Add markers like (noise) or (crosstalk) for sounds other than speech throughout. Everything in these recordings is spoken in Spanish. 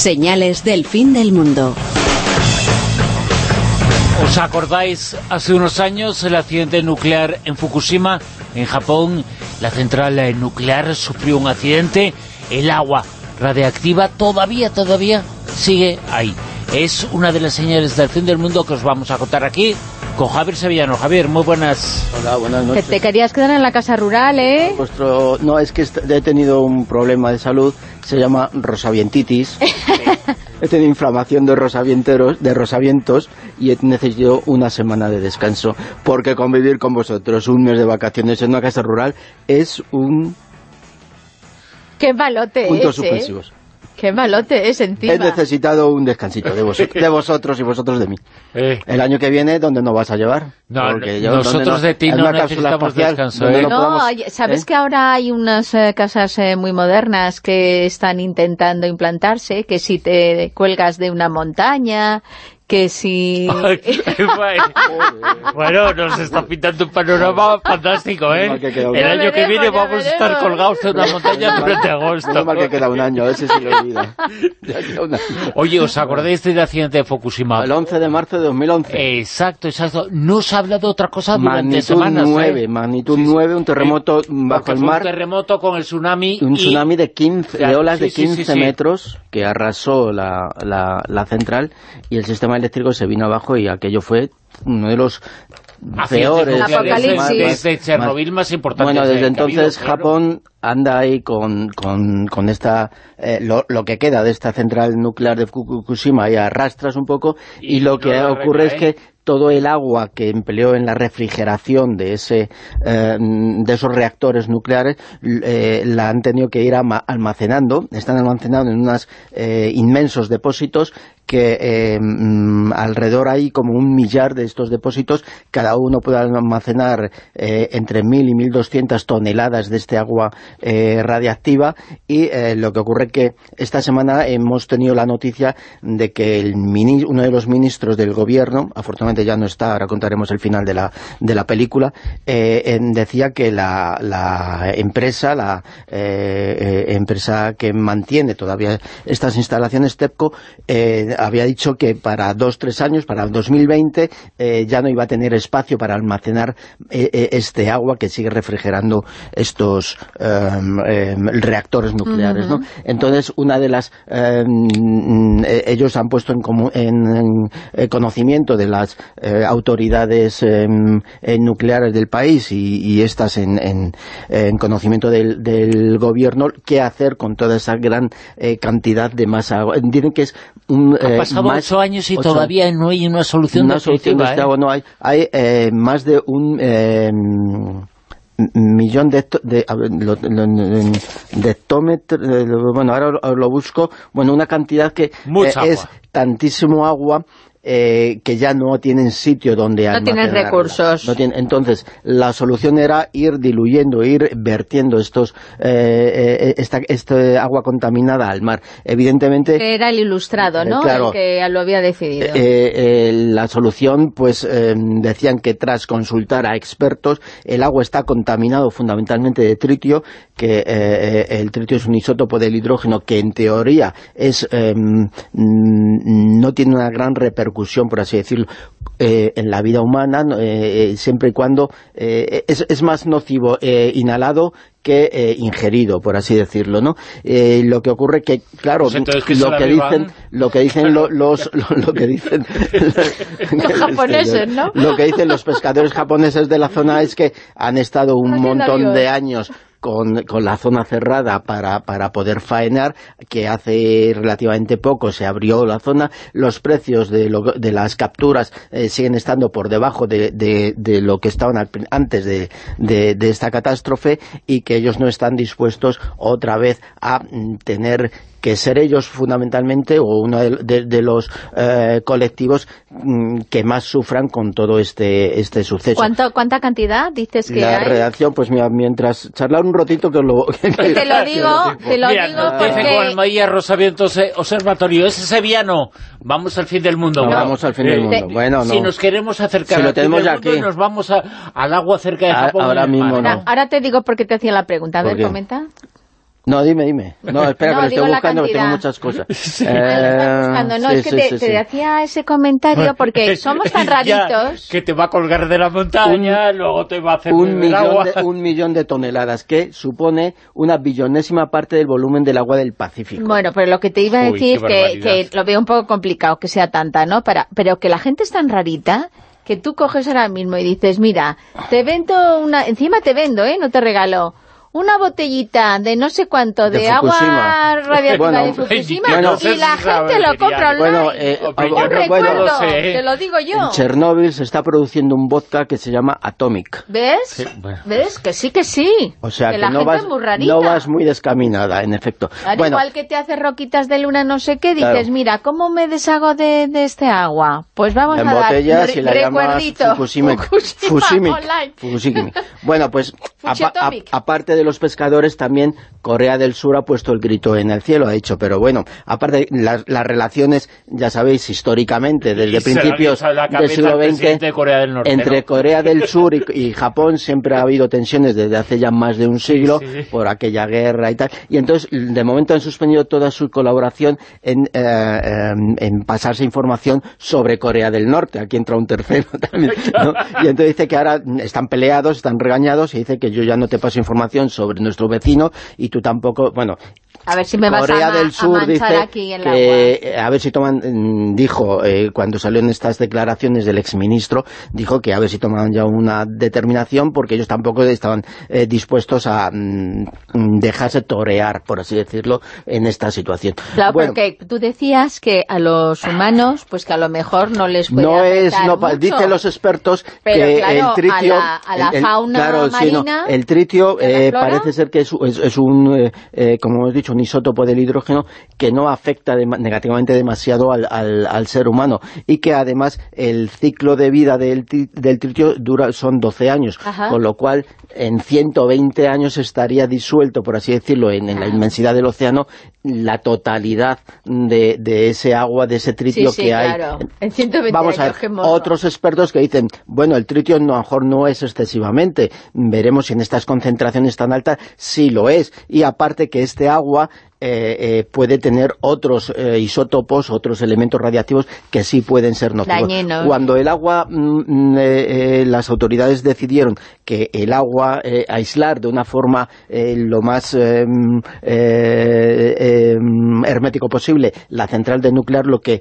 Señales del fin del mundo. ¿Os acordáis hace unos años el accidente nuclear en Fukushima, en Japón? La central nuclear sufrió un accidente, el agua radiactiva todavía, todavía sigue ahí. Es una de las señales del fin del mundo que os vamos a contar aquí con Javier Sevillano. Javier, muy buenas. Hola, buenas Que noches. te querías quedar en la casa rural, ¿eh? Vuestro... No, es que he tenido un problema de salud, se llama rosavientitis. (laughs) he tenido inflamación de rosavienteros, de rosavientos y he necesitado una semana de descanso, porque convivir con vosotros un mes de vacaciones en una casa rural es un Qué malote puntos ¿eh? suspensivos. Qué malote es encima. He necesitado un descansito de, vos- de vosotros y vosotros de mí. Eh, El año que viene, ¿dónde nos vas a llevar? No, Porque nosotros ¿dónde de ti no necesitamos espacial, descanso, ¿eh? no No, podamos- oye, ¿sabes ¿eh? que ahora hay unas eh, casas eh, muy modernas que están intentando implantarse? Que si te cuelgas de una montaña, que si... (laughs) bueno, nos está pintando un panorama fantástico, ¿eh? Menos mal que queda un El año. que viene Ya vamos a estar colgados de una montaña durante agosto. mal que queda un año, ese sí lo olvida. Oye, ¿os acordáis del accidente de Fukushima? El 11 de marzo de 2011. Exacto, exacto. No se ha hablado de otra cosa durante magnitud semanas, ¿eh? 9, magnitud 9, un terremoto bajo Porque el mar, un terremoto con el tsunami un y- tsunami de 15, de olas sí, de sí, sí, 15 sí. metros que arrasó la, la, la central y el sistema eléctrico se vino abajo y aquello fue uno de los peores. Desde Chernobyl más importantes. Bueno, eh, desde habido, entonces claro. Japón anda ahí con, con, con esta eh, lo, lo que queda de esta central nuclear de Fukushima y arrastras un poco y, Y lo no que ocurre es que todo el agua que empleó en la refrigeración de ese eh, de esos reactores nucleares eh, la han tenido que ir almacenando, están almacenando en unos inmensos depósitos que eh, mm, alrededor hay como un millar de estos depósitos, cada uno puede almacenar eh, entre 1.000 y 1.200 toneladas de este agua eh, radiactiva. Y lo que ocurre que esta semana hemos tenido la noticia de que el mini- uno de los ministros del gobierno, afortunadamente ya no está, ahora contaremos el final de la, de la película, decía que la, la empresa, la empresa que mantiene todavía estas instalaciones TEPCO, había dicho que para dos, tres años, para el 2020, eh, ya no iba a tener espacio para almacenar eh, eh, este agua que sigue refrigerando estos em, em, reactores nucleares, ¿no? Entonces, una de las... em, eh, ellos han puesto en, comu- en- en, conocimiento de las eh, autoridades nucleares del país y, y estas en, en- en conocimiento del, del gobierno qué hacer con toda esa gran cantidad de masa agua. Dicen que es un... Han eh, pasado más- ocho años y ocho- todavía no hay una solución una solución de este ¿eh? agua no hay. Hay eh, más de un millón de, de, en- de hectómetros, bueno, ahora lo, busco, bueno, una cantidad que eh, es tantísimo agua eh, que ya no tienen sitio donde No tienen recursos. No tienen- entonces, la solución era ir diluyendo, ir vertiendo estos eh, eh, esta, este agua contaminada al mar. Evidentemente... Que era el ilustrado, ¿no? Eh, claro. El que lo había decidido. Eh, la solución, pues decían que tras consultar a expertos, el agua está contaminado fundamentalmente de tritio, que el tritio es un isótopo del hidrógeno que en teoría es eh, mm, no tiene una gran repercusión, por así decirlo, eh, en la vida humana, eh, eh, siempre y cuando eh, es, es más nocivo eh, inhalado que eh, ingerido, por así decirlo, ¿no? Eh, lo que ocurre que, claro, Pues que lo que dicen lo que dicen lo- los (laughs) lo, lo que dicen (laughs) Los japoneses, ¿no? lo que dicen los pescadores japoneses de la zona es que han estado un montón de años con, con la zona cerrada para, para poder faenar, que hace relativamente poco se abrió la zona, los precios de, lo- de las capturas eh, siguen estando por debajo de, de- lo que estaban al antes de, de- de esta catástrofe y que ellos no están dispuestos otra vez a mm, tener que ser ellos fundamentalmente o uno de, de- de los eh, colectivos mm, que más sufran con todo este este suceso. ¿Cuánto, ¿Cuánta cantidad dices que La hay? redacción, pues mira, mientras charlar un ratito que os lo... (laughs) Que te lo digo, te lo Mira, digo nos dicen con el porque... Maía Rosavientos eh, Observatorio, ese sevillano, vamos al fin del mundo. No, vamos al fin del eh, mundo. Bueno, no. Si nos queremos acercar Si lo al fin tenemos del ya mundo aquí. y nos vamos a- al agua cerca de A- Japón. ahora mismo no. Ahora, ahora te digo por qué te hacía la pregunta. A ¿Por ver, qué? comenta. No, dime, dime. No, espera, (laughs) que lo estoy buscando, que tengo muchas cosas. (laughs) Eh, buscando. No, es que te, te hacía ese comentario porque (laughs) somos tan raritos. que te va a colgar de la montaña, luego te va a hacer un millón, agua. De, un millón de toneladas, que supone una billonésima parte del volumen del agua del Pacífico. Bueno, pero lo que te iba a decir, que, que, lo veo un poco complicado que sea tanta, ¿no? Para, pero que la gente es tan rarita que tú coges ahora mismo y dices, mira, te vendo una... Encima te vendo, ¿eh? No te regalo una botellita de no sé cuánto de, agua radiactiva de Fukushima (laughs) y la gente lo compra online. Bueno, eh, un recuerdo, te lo digo yo. En Chernóbil se está produciendo un vodka que se llama Atomic. ¿Ves? ¿Ves? Que sí, que sí. O sea, que, la no, vas, muy no vas muy descaminada, en efecto. bueno, igual que te hace roquitas de luna no sé qué, dices, mira, ¿cómo me deshago de, de, este agua? Pues vamos a dar y la recuerdito. Fukushima, (laughs) Fukushima, Fukushima. Bueno, pues aparte de de los pescadores también Corea del Sur ha puesto el grito en el cielo, ha dicho, pero bueno, aparte las, relaciones, ya sabéis, históricamente, desde principios del siglo XX, entre Corea del (laughs) Sur y, Japón siempre ha habido tensiones desde hace ya más de un siglo por aquella guerra y tal, y entonces de momento han suspendido toda su colaboración en, eh, em, en pasarse información sobre Corea del Norte, aquí entra un tercero (laughs) también, (laughs) y entonces dice que ahora están peleados, están regañados, y dice que yo ya no te paso información sobre nuestro vecino y tú tampoco, bueno, a ver si me vas Corea del Sur dice aquí en que, a ver si toman, mm, dijo, eh, cuando salió en estas declaraciones del exministro, dijo que a ver si toman ya una determinación, porque ellos tampoco estaban eh, dispuestos a mm, dejarse torear, por así decirlo, en esta situación. Claro, porque tú decías que a los humanos, pues que a lo mejor no les puede no es, no, Dicen los expertos que el tritio... A la, fauna marina... el tritio eh, parece ser que es, es un, como hemos dicho, un isótopo del hidrógeno que no afecta negativamente demasiado al, al, ser humano y que además el ciclo de vida del, del tritio dura, son 12 años, con lo cual en 120 años estaría disuelto, por así decirlo, en, la inmensidad del océano la totalidad de, de ese agua, de ese tritio que hay. En 120 Vamos a ver, otros expertos que dicen, bueno, el tritio no, a lo mejor no es excesivamente, veremos si en estas concentraciones tan altas sí lo es, y aparte que este agua eh, eh, puede tener otros eh, isótopos, otros elementos radiactivos que sí pueden ser nocivos. Cuando el agua, mm, mm, las autoridades decidieron que el agua aislar de una forma lo más mm, hermético posible la central de nuclear, lo que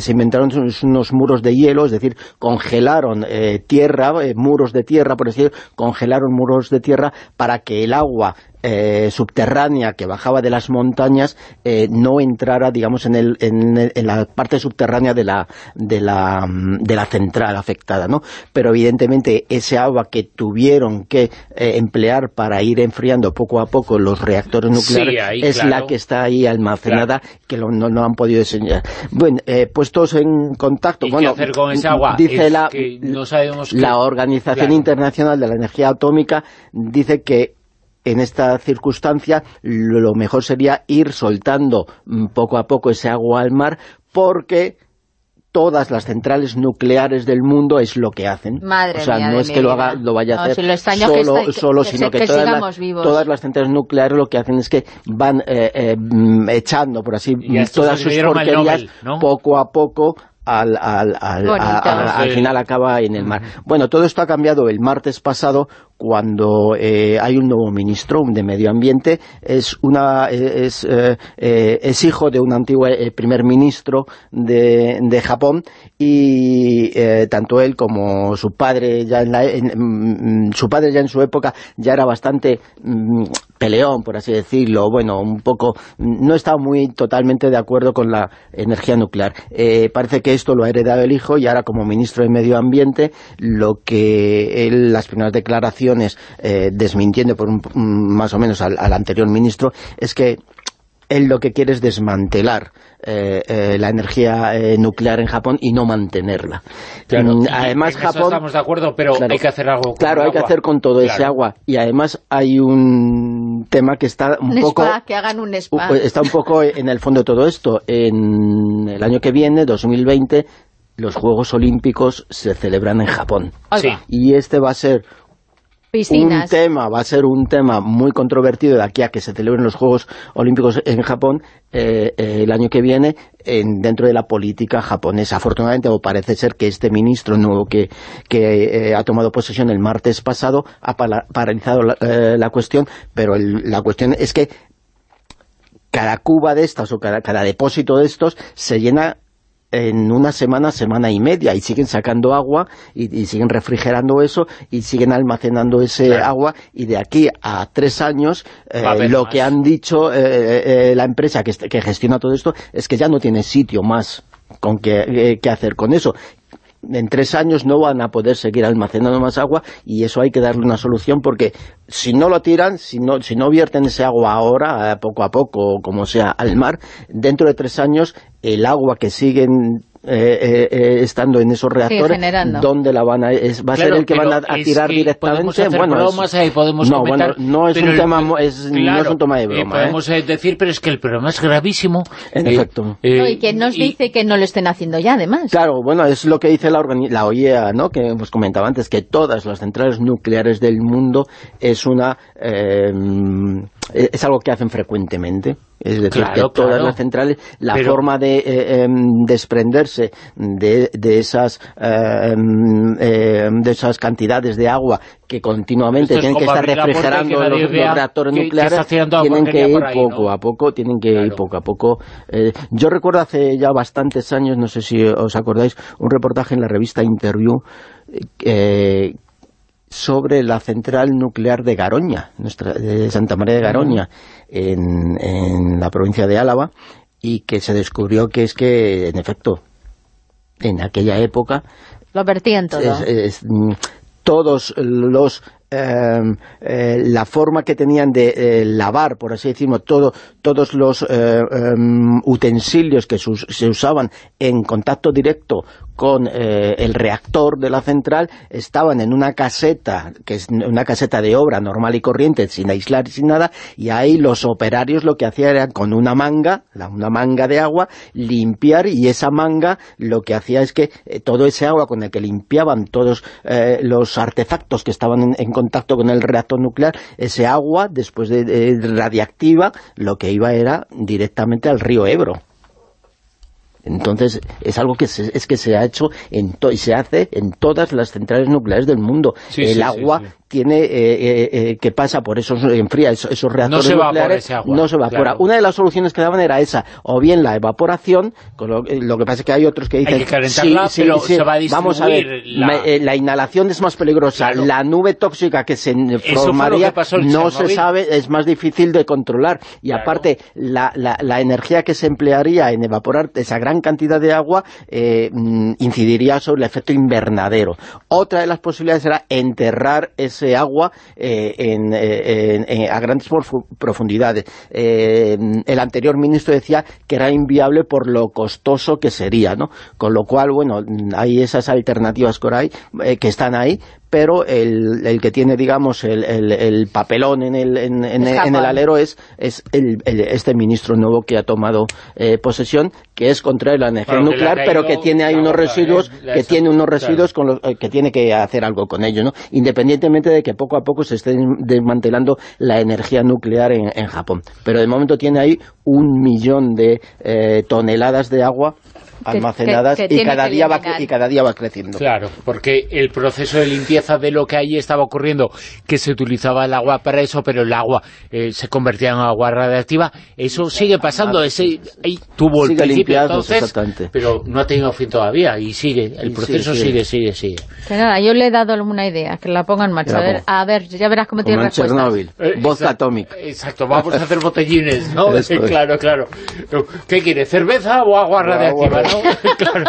se inventaron son unos muros de hielo, es decir, congelaron tierra, muros de tierra, por decir, congelaron muros de tierra para que el agua eh, subterránea que bajaba de las montañas eh, no entrara, digamos, en, el, en, la parte subterránea de la, de la, de la central afectada, ¿no? Pero evidentemente ese agua que tuvieron que eh, emplear para ir enfriando poco a poco los reactores nucleares es la que está ahí almacenada, que no, no, han podido enseñar. Bueno, puestos en contacto... bueno, hacer con ese agua? Dice la, no sabemos la Organización Internacional de la Energía Atómica dice que en esta circunstancia lo mejor sería ir soltando mm, poco a poco ese agua al mar porque todas las centrales nucleares del mundo es lo que hacen. Madre o sea, no es que lo, haga, lo vaya a hacer solo, solo sino que, todas, todas, las centrales nucleares lo que hacen es que van eh, eh, mm, echando, por así, todas sus porquerías poco a poco al, al, al, al, final acaba en el mar. Bueno, todo esto ha cambiado el martes pasado cuando eh, hay un nuevo ministro de Medio Ambiente, es una es, eh, eh, hijo de un antiguo primer ministro de, de Japón y tanto él como su padre ya en, la, mm, su padre ya en su época ya era bastante mm, peleón, por así decirlo, bueno, un poco, no estaba muy totalmente de acuerdo con la energía nuclear. parece que esto lo ha heredado el hijo y ahora como ministro de Medio Ambiente, lo que él, las primeras declaraciones eh, desmintiendo por más o menos al, anterior ministro, es que él lo que quiere es desmantelar eh, eh, la energía nuclear en Japón y no mantenerla. Mm, además, Japón... estamos de acuerdo, pero hay que hacer algo con Claro, hay que hacer con todo ese agua. Y además hay un tema que está un, poco... que hagan un Está un poco en el fondo de todo esto. En el año que viene, 2020, los Juegos Olímpicos se celebran en Japón. Y este va a ser un tema, va a ser un tema muy controvertido de aquí a que se celebren los Juegos Olímpicos en Japón eh, eh, el año que viene en, dentro de la política japonesa. Afortunadamente, o parece ser que este ministro nuevo que, que ha tomado posesión el martes pasado ha paralizado la, cuestión, pero la cuestión es que cada cuba de estas o cada, cada depósito de estos se llena en una semana, semana y media, y siguen sacando agua, y, siguen refrigerando eso, y siguen almacenando ese agua, y de aquí a tres años, eh, lo que han dicho eh, eh, la empresa que, que, gestiona todo esto, es que ya no tiene sitio más con qué hacer con eso, en tres años no van a poder seguir almacenando más agua y eso hay que darle una solución porque si no lo tiran, si no, si no vierten ese agua ahora, poco a poco, como sea, al mar, dentro de tres años el agua que siguen eh, eh, eh, estando en esos reactores, ¿dónde la van a...? ¿Va a ser el que van a, tirar directamente? bueno, podemos no, bueno, no es un tema es, no es un tema de broma. podemos decir, pero es que el problema es gravísimo. En efecto. y que nos dice que no lo estén haciendo ya, además. Claro, bueno, es lo que dice la, la OIEA, ¿no?, que hemos comentado antes, que todas las centrales nucleares del mundo es una... es algo que hacen frecuentemente. Es decir, que todas las centrales, la forma de eh, em, desprenderse de, de esas em, em, de esas cantidades de agua que continuamente tienen que estar refrigerando los, reactores nucleares, tienen que ir poco a poco, tienen que ir poco a poco. Eh, yo recuerdo hace ya bastantes años, no sé si os acordáis, un reportaje en la revista Interview eh, sobre la central nuclear de Garoña, nuestra, de Santa María de Garoña, en, la provincia de Álava, y que se descubrió que es que, en efecto, en aquella época... Lo vertían todo. Mm, todos los Em, eh, la forma que tenían de eh, lavar, por así decirlo, todo, todos los eh, em, utensilios que se usaban en contacto directo con el reactor de la central estaban en una caseta, que es una caseta de obra normal y corriente, sin aislar y sin nada, y ahí los operarios lo que hacían era con una manga, una manga de agua, limpiar, y esa manga lo que hacía es que todo ese agua con el que limpiaban todos los artefactos que estaban en, en contacto con el reactor nuclear, ese agua, después de, radiactiva, lo que iba era directamente al río Ebro. Entonces, es algo que se, es que se ha hecho en y se hace en todas las centrales nucleares del mundo. el agua tiene eh, eh, eh, que pasa por esos enfría esos, esos reactores no se nucleares, agua, no se evapora. Una de las soluciones que daban era esa, o bien la evaporación, lo, que pasa es que hay otros que dicen, vamos a ver, la... inhalación es más peligrosa, la nube tóxica que se formaría no se sabe, es más difícil de controlar, y aparte la, la, energía que se emplearía en evaporar esa gran cantidad de agua mm, incidiría sobre el efecto invernadero. Otra de las posibilidades era enterrar ese agua eh, eh, a grandes profundidades. Eh, el anterior ministro decía que era inviable por lo costoso que sería, ¿no? Con lo cual, bueno, hay esas alternativas que están ahí, pero el, el, que tiene, digamos, el, el, papelón en el, en, en, el alero es, es este ministro nuevo que ha tomado eh, posesión, que es contra la energía nuclear, pero que tiene ahí unos residuos, ¿eh? que tiene unos residuos con los, eh, que tiene que hacer algo con ellos, ¿no? Independientemente de que poco a poco se esté desmantelando la energía nuclear en, en Japón. Pero de momento tiene ahí un millón de toneladas de agua almacenadas y, cada día va, y cada día va creciendo. Claro, porque el proceso de limpieza de lo que allí estaba ocurriendo, que se utilizaba el agua para eso, pero el agua eh, se convertía en agua radiactiva, eso sigue pasando, ese ahí tuvo el principio entonces, pero no ha tenido fin todavía y sigue, el proceso sigue, sigue, sigue. Que nada, yo le he dado alguna idea, que la ponga en marcha, a ver, a ver, ya verás cómo tiene respuesta. Chernobyl, eh, voz atómica. Exacto, vamos a hacer botellines, ¿no? (laughs) (laughs) claro, claro. ¿Qué quiere, cerveza o agua radiactiva? (laughs) claro.